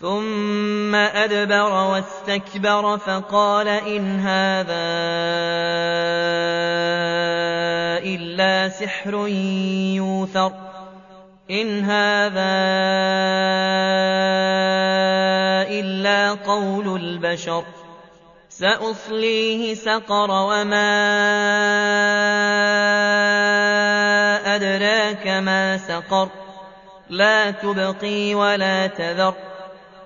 ثم أدبر واستكبر فقال إن هذا إلا سحر يوثر إن هذا إلا قول البشر سأصليه سقر وما أدراك ما سقر لا تبقي ولا تذر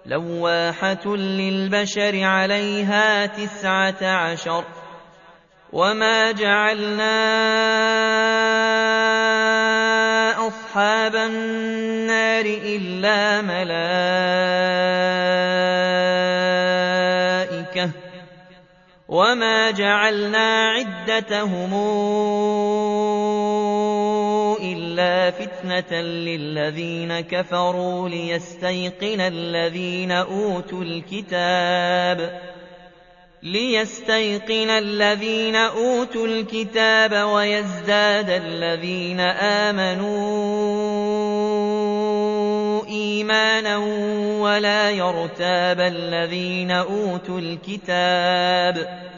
لواحة للبشر عليها تسعة عشر وما جعلنا أصحاب النار إلا ملائكة وما جعلنا عدتهم إلا فتنة للذين كفروا ليستيقن الذين أوتوا الكتاب ليستيقن الذين أوتوا الكتاب ويزداد الذين آمنوا إيمانا ولا يرتاب الذين أوتوا الكتاب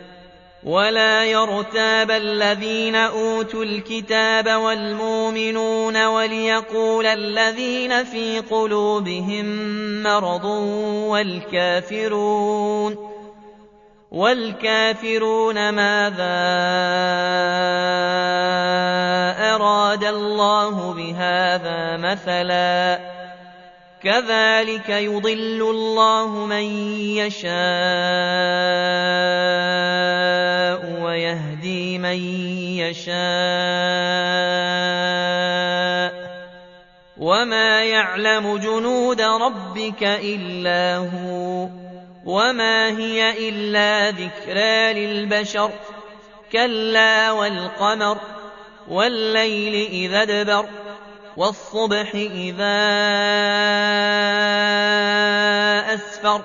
ولا يرتاب الذين أوتوا الكتاب والمؤمنون وليقول الذين في قلوبهم مرض والكافرون والكافرون ماذا أراد الله بهذا مثلا كذلك يضل الله من يشاء ويهدي من يشاء وما يعلم جنود ربك إلا هو وما هي إلا ذكرى للبشر كلا والقمر والليل إذا ادبر والصبح إذا أسفر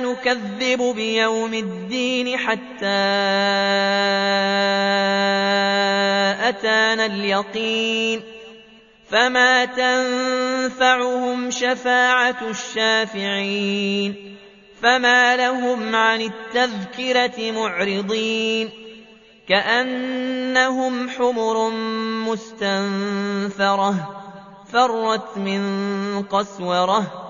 نكذب بيوم الدين حتى أتانا اليقين فما تنفعهم شفاعة الشافعين فما لهم عن التذكرة معرضين كأنهم حمر مستنفرة فرت من قسورة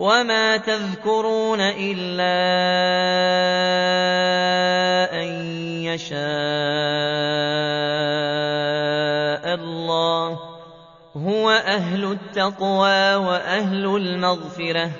وما تذكرون إلا أن يشاء الله هو أهل التقوى وأهل المغفرة